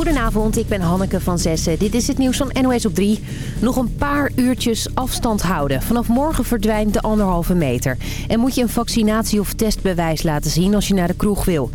Goedenavond, ik ben Hanneke van Zessen. Dit is het nieuws van NOS op 3. Nog een paar uurtjes afstand houden. Vanaf morgen verdwijnt de anderhalve meter. En moet je een vaccinatie- of testbewijs laten zien als je naar de kroeg wil.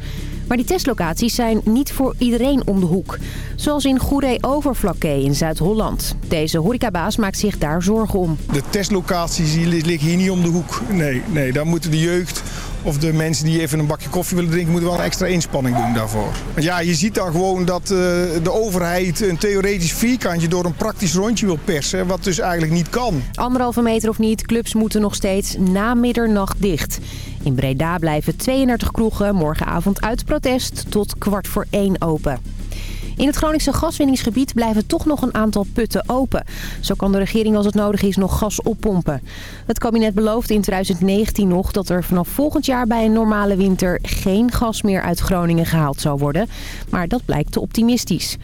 Maar die testlocaties zijn niet voor iedereen om de hoek. Zoals in Goeree Overflakke in Zuid-Holland. Deze horecabaas maakt zich daar zorgen om. De testlocaties liggen hier niet om de hoek. Nee, nee, daar moeten de jeugd of de mensen die even een bakje koffie willen drinken... moeten wel een extra inspanning doen daarvoor. Want ja, je ziet dan gewoon dat uh, de overheid een theoretisch vierkantje... door een praktisch rondje wil persen, wat dus eigenlijk niet kan. Anderhalve meter of niet, clubs moeten nog steeds na middernacht dicht. In Breda blijven 32 kroegen morgenavond uit protest tot kwart voor één open. In het Groningse gaswinningsgebied blijven toch nog een aantal putten open. Zo kan de regering als het nodig is nog gas oppompen. Het kabinet beloofde in 2019 nog dat er vanaf volgend jaar bij een normale winter geen gas meer uit Groningen gehaald zou worden. Maar dat blijkt te optimistisch.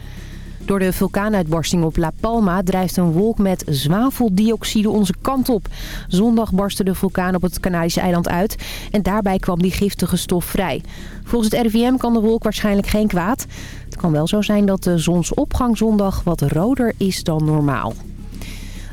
Door de vulkaanuitbarsting op La Palma drijft een wolk met zwaveldioxide onze kant op. Zondag barstte de vulkaan op het Canarische eiland uit en daarbij kwam die giftige stof vrij. Volgens het RIVM kan de wolk waarschijnlijk geen kwaad. Het kan wel zo zijn dat de zonsopgang zondag wat roder is dan normaal.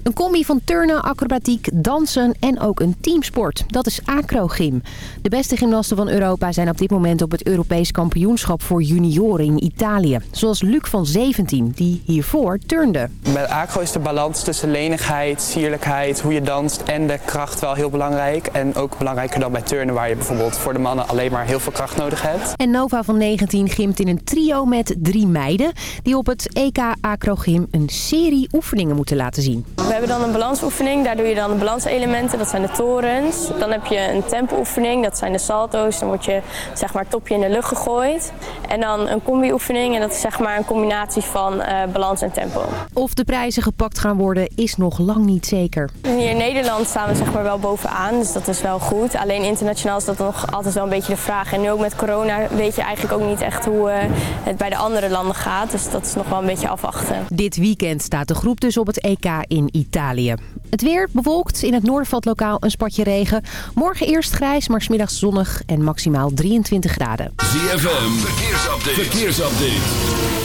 Een combi van turnen, acrobatiek, dansen en ook een teamsport. Dat is acrogym. De beste gymnasten van Europa zijn op dit moment op het Europees kampioenschap voor junioren in Italië. Zoals Luc van 17, die hiervoor turnde. Bij acro is de balans tussen lenigheid, sierlijkheid, hoe je danst en de kracht wel heel belangrijk. En ook belangrijker dan bij turnen waar je bijvoorbeeld voor de mannen alleen maar heel veel kracht nodig hebt. En Nova van 19 gymt in een trio met drie meiden die op het EK Acrogym een serie oefeningen moeten laten zien. We hebben dan een balansoefening, daar doe je dan de balanselementen, dat zijn de torens. Dan heb je een tempooefening, dat zijn de salto's, dan word je zeg maar topje in de lucht gegooid. En dan een combi-oefening en dat is zeg maar een combinatie van uh, balans en tempo. Of de prijzen gepakt gaan worden is nog lang niet zeker. Hier in Nederland staan we zeg maar wel bovenaan, dus dat is wel goed. Alleen internationaal is dat nog altijd wel een beetje de vraag. En nu ook met corona weet je eigenlijk ook niet echt hoe uh, het bij de andere landen gaat. Dus dat is nog wel een beetje afwachten. Dit weekend staat de groep dus op het EK in Italië. Het weer bewolkt. In het noorden valt lokaal een spatje regen. Morgen eerst grijs, maar smiddags zonnig en maximaal 23 graden. ZFM, verkeersupdate. verkeersupdate.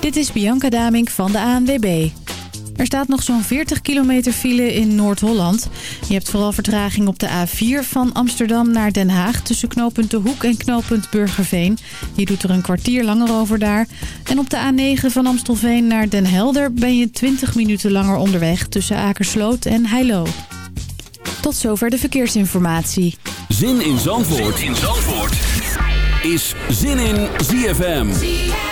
Dit is Bianca Damink van de ANWB. Er staat nog zo'n 40 kilometer file in Noord-Holland. Je hebt vooral vertraging op de A4 van Amsterdam naar Den Haag... tussen knooppunt De Hoek en knooppunt Burgerveen. Je doet er een kwartier langer over daar. En op de A9 van Amstelveen naar Den Helder... ben je 20 minuten langer onderweg tussen Akersloot en Heilo. Tot zover de verkeersinformatie. Zin in Zandvoort, zin in Zandvoort. is Zin in ZFM. ZFM.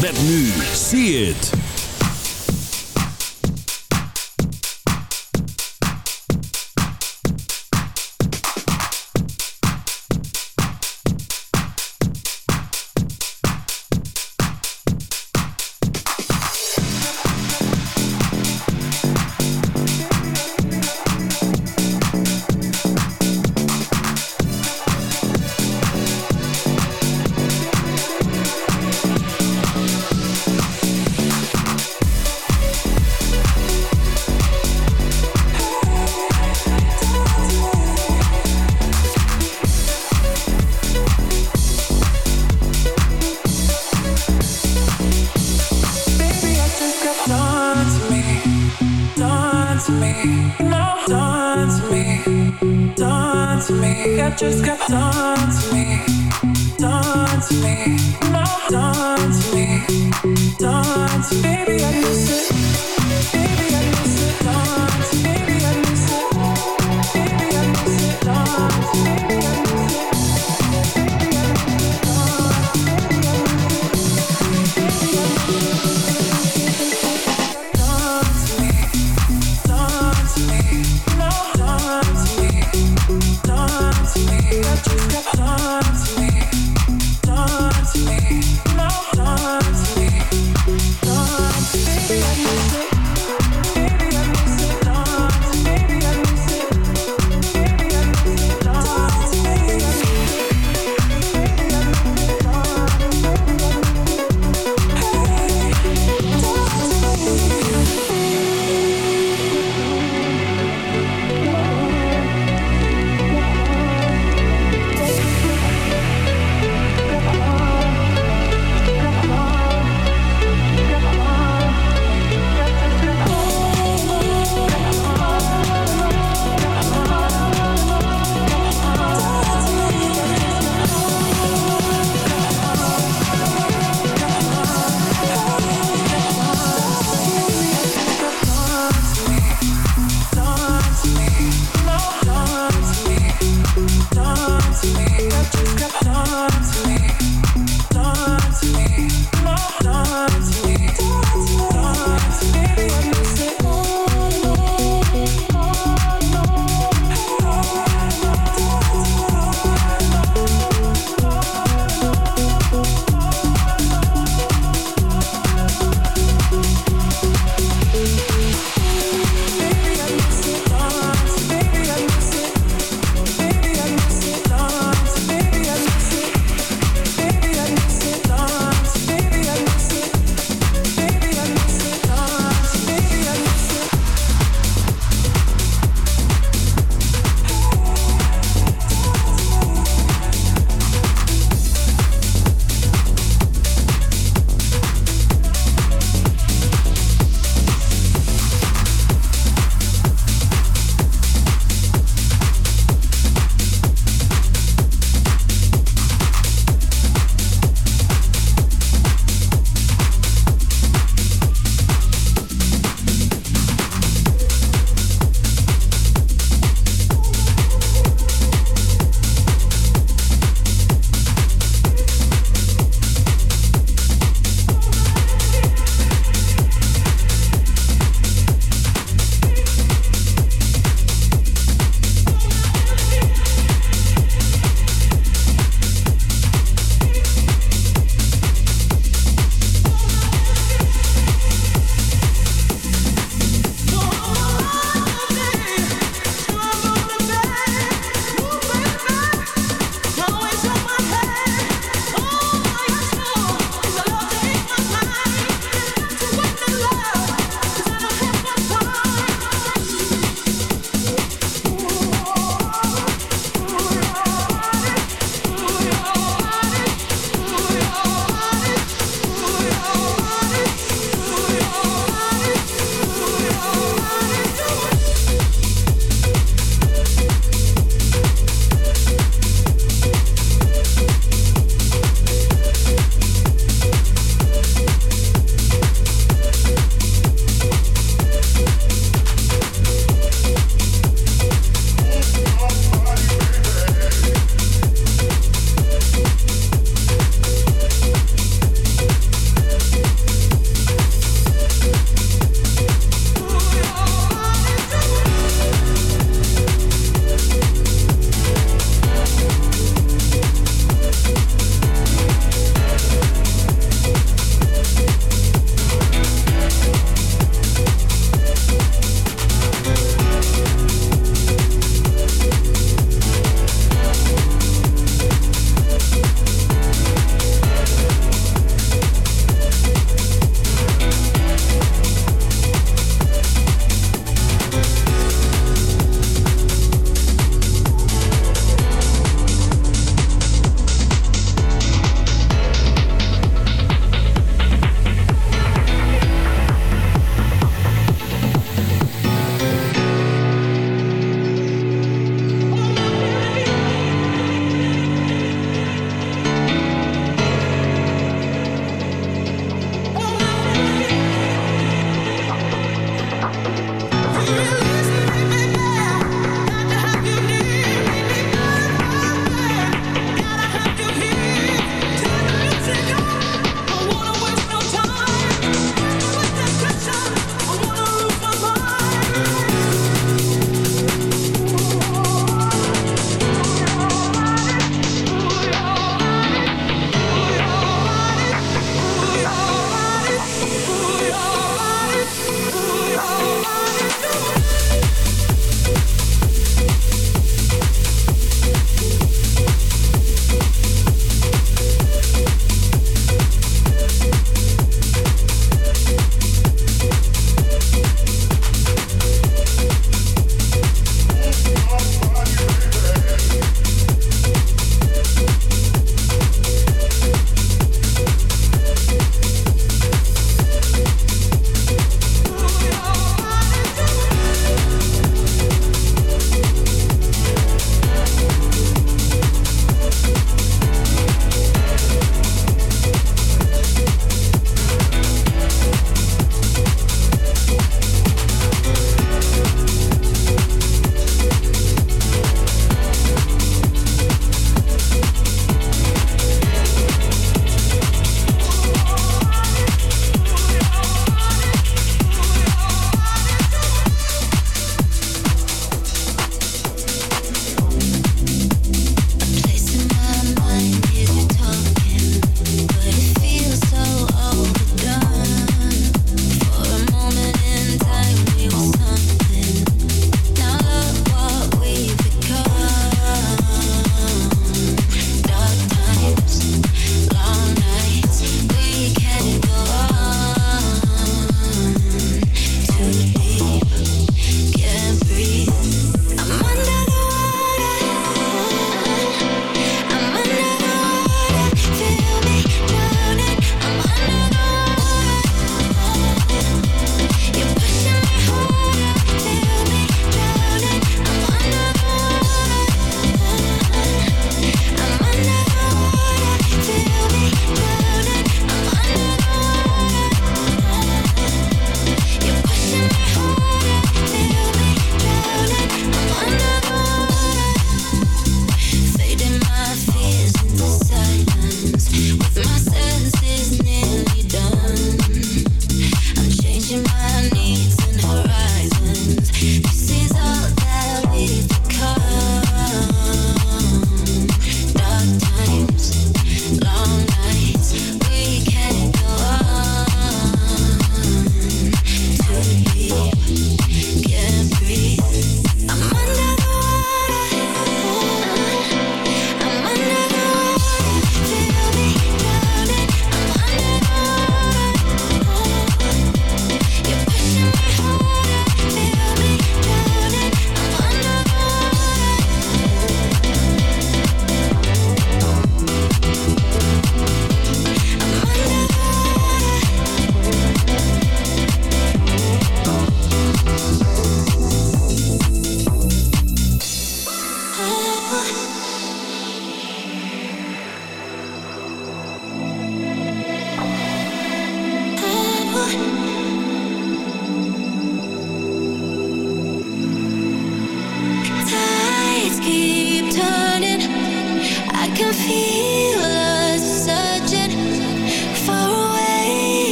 Met nu, see it. To baby I miss it, baby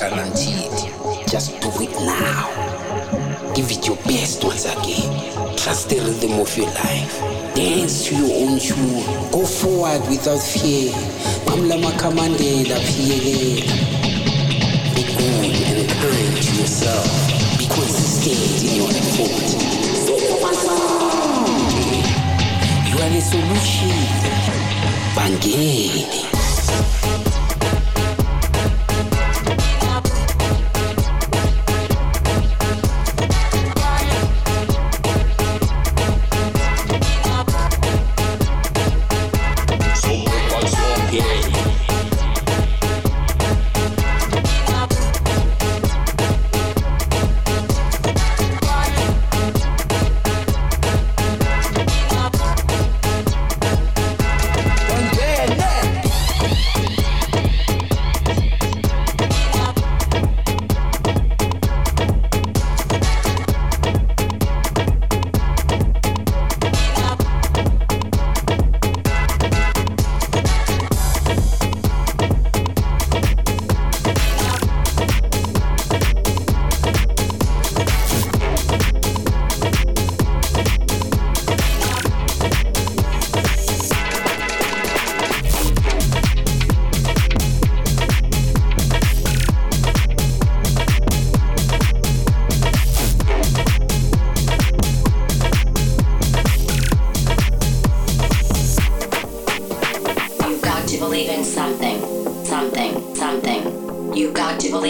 guaranteed. Just do it now. Give it your best once again. Trust the rhythm of your life. Dance to your own tune. Go forward without fear. Pamela Makamandela Pielela. Be good and kind to yourself. Be consistent in your effort. You are the solution. Bangeni.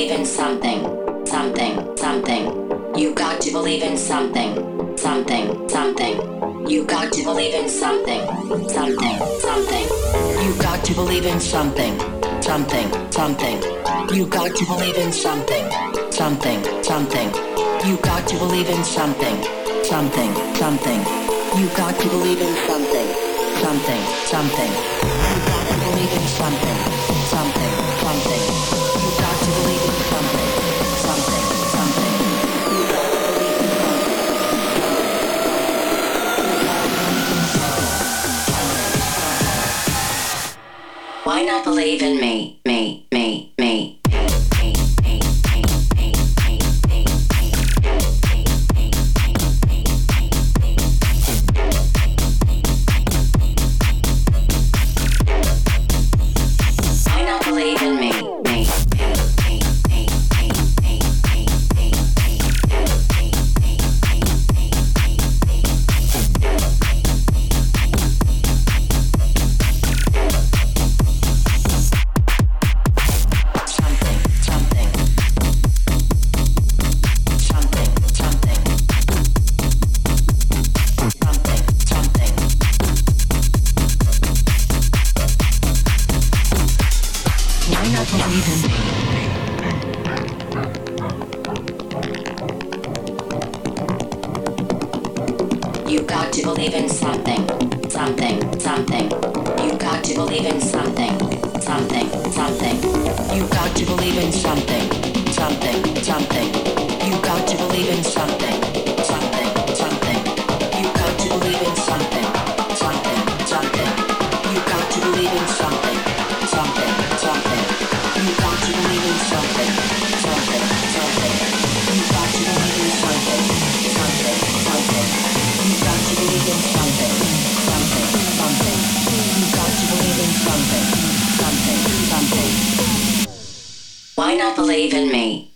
Believe in something, something, something. You've got to believe in something, something, something. You've got to believe in something, something, something. You've got to believe in something, something, something. You've got to believe in something, something, something. You've got to believe in something, something, something. You've got to believe in something, something, something. You've got to believe in something, something, something. Not believe in me, something, something, something. You got to believe in something, something, something. You got to believe in something, something, believe in me.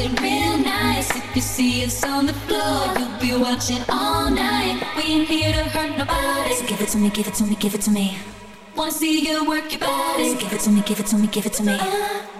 Acting real nice. If you see us on the floor, you'll be watching all night. We ain't here to hurt nobody. So give it to me, give it to me, give it to me. Wanna see you work your body. So give it to me, give it to me, give it to me. Give